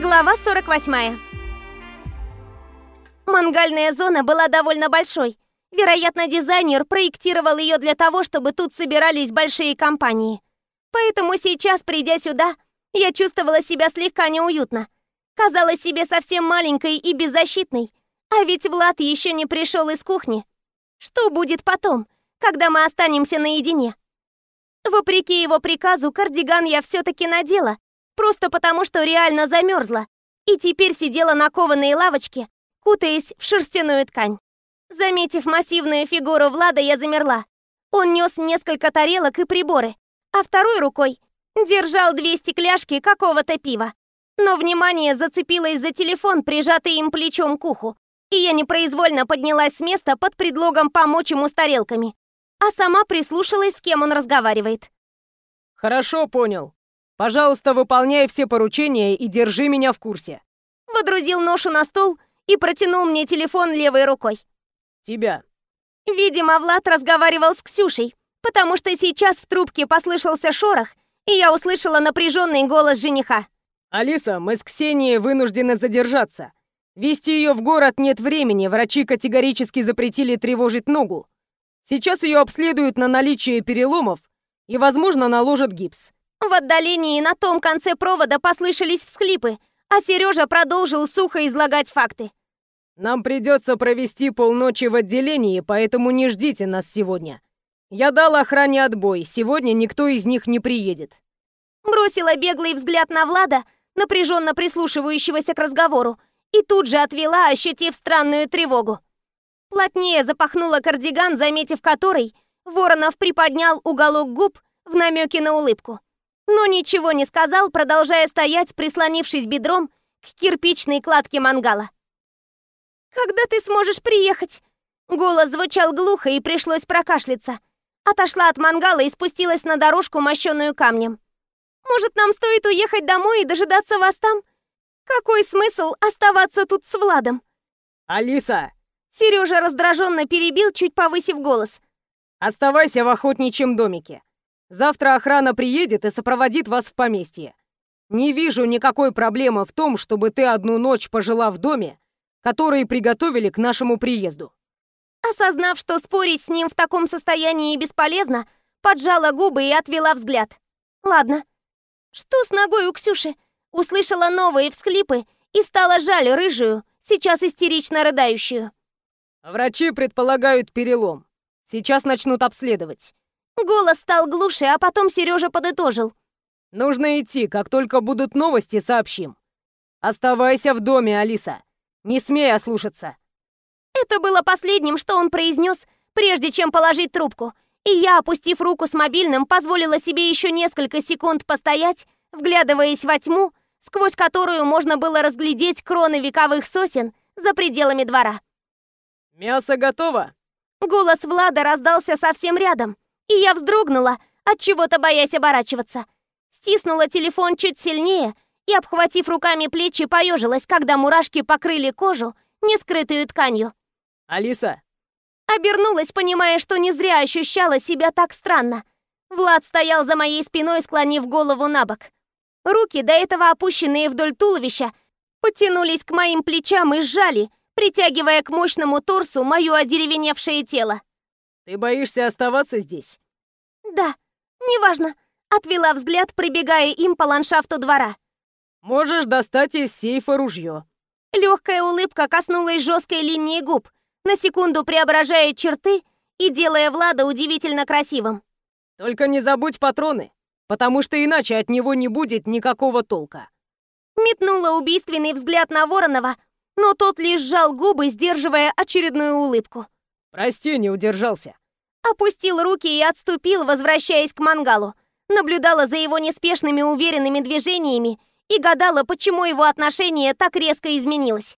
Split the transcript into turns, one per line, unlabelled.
Глава 48. Мангальная зона была довольно большой. Вероятно, дизайнер проектировал ее для того, чтобы тут собирались большие компании. Поэтому сейчас, придя сюда, я чувствовала себя слегка неуютно. Казалась себе совсем маленькой и беззащитной. А ведь Влад еще не пришел из кухни. Что будет потом, когда мы останемся наедине? Вопреки его приказу, кардиган я все-таки надела, просто потому что реально замерзла, и теперь сидела на кованой лавочке, кутаясь в шерстяную ткань. Заметив массивную фигуру Влада, я замерла. Он нес несколько тарелок и приборы, а второй рукой держал две стекляшки какого-то пива. Но внимание зацепилось за телефон, прижатый им плечом к уху, и я непроизвольно поднялась с места под предлогом помочь ему с тарелками, а сама прислушалась, с кем он разговаривает.
«Хорошо, понял. Пожалуйста, выполняй все поручения и держи меня в курсе».
Водрузил ношу на стол и протянул мне телефон левой рукой.
«Тебя».
Видимо, Влад разговаривал с Ксюшей, потому что сейчас в трубке послышался шорох, и я услышала напряженный голос жениха.
«Алиса, мы с Ксенией вынуждены задержаться. Вести ее в город нет времени, врачи категорически запретили тревожить ногу. Сейчас ее обследуют на наличие переломов и, возможно, наложат гипс».
В отдалении на том конце провода послышались всхлипы, а Сережа продолжил сухо излагать факты.
«Нам придется провести полночи в отделении, поэтому не ждите нас сегодня. Я дал охране отбой, сегодня никто из них не приедет».
Бросила беглый взгляд на Влада, напряженно прислушивающегося к разговору, и тут же отвела, ощутив странную тревогу. Плотнее запахнула кардиган, заметив который, Воронов приподнял уголок губ в намеке на улыбку. Но ничего не сказал, продолжая стоять, прислонившись бедром к кирпичной кладке мангала. «Когда ты сможешь приехать?» Голос звучал глухо и пришлось прокашляться. Отошла от мангала и спустилась на дорожку, мощенную камнем. «Может, нам стоит уехать домой и дожидаться вас там? Какой смысл оставаться тут с Владом?»
«Алиса!»
Сережа раздраженно перебил, чуть повысив голос.
«Оставайся в охотничьем домике. Завтра охрана приедет и сопроводит вас в поместье. Не вижу никакой проблемы в том, чтобы ты одну ночь пожила в доме, который приготовили к нашему приезду.
Осознав, что спорить с ним в таком состоянии бесполезно, поджала губы и отвела взгляд. Ладно. Что с ногой у Ксюши? Услышала новые всхлипы и стало жаль рыжую, сейчас истерично рыдающую.
Врачи предполагают перелом. Сейчас начнут обследовать.
Голос стал глуше, а потом Сережа подытожил.
Нужно идти, как только будут новости, сообщим. Оставайся в доме, Алиса. Не смей ослушаться.
Это было последним, что он произнес, прежде чем положить трубку. И я, опустив руку с мобильным, позволила себе еще несколько секунд постоять, вглядываясь во тьму, сквозь которую можно было разглядеть кроны вековых сосен за пределами двора.
«Мясо готово!»
Голос Влада раздался совсем рядом, и я вздрогнула, от чего-то боясь оборачиваться. Стиснула телефон чуть сильнее и, обхватив руками плечи, поежилась, когда мурашки покрыли кожу, не скрытую тканью.
«Алиса!»
Обернулась, понимая, что не зря ощущала себя так странно. Влад стоял за моей спиной, склонив голову на бок. Руки, до этого опущенные вдоль туловища, потянулись к моим плечам и сжали, притягивая к мощному торсу мое одеревеневшее тело.
«Ты боишься оставаться здесь?»
«Да, неважно», — отвела взгляд, пробегая им по ландшафту двора.
«Можешь достать из сейфа ружье».
Легкая улыбка коснулась жесткой линии губ, на секунду преображая черты и делая Влада удивительно красивым.
«Только не забудь патроны, потому что иначе от него не будет никакого толка».
Метнула убийственный взгляд на Воронова, но тот лишь сжал губы, сдерживая очередную улыбку.
«Прости, не удержался».
Опустил руки и отступил, возвращаясь к мангалу. Наблюдала за его неспешными уверенными движениями и гадала, почему его отношение так резко изменилось.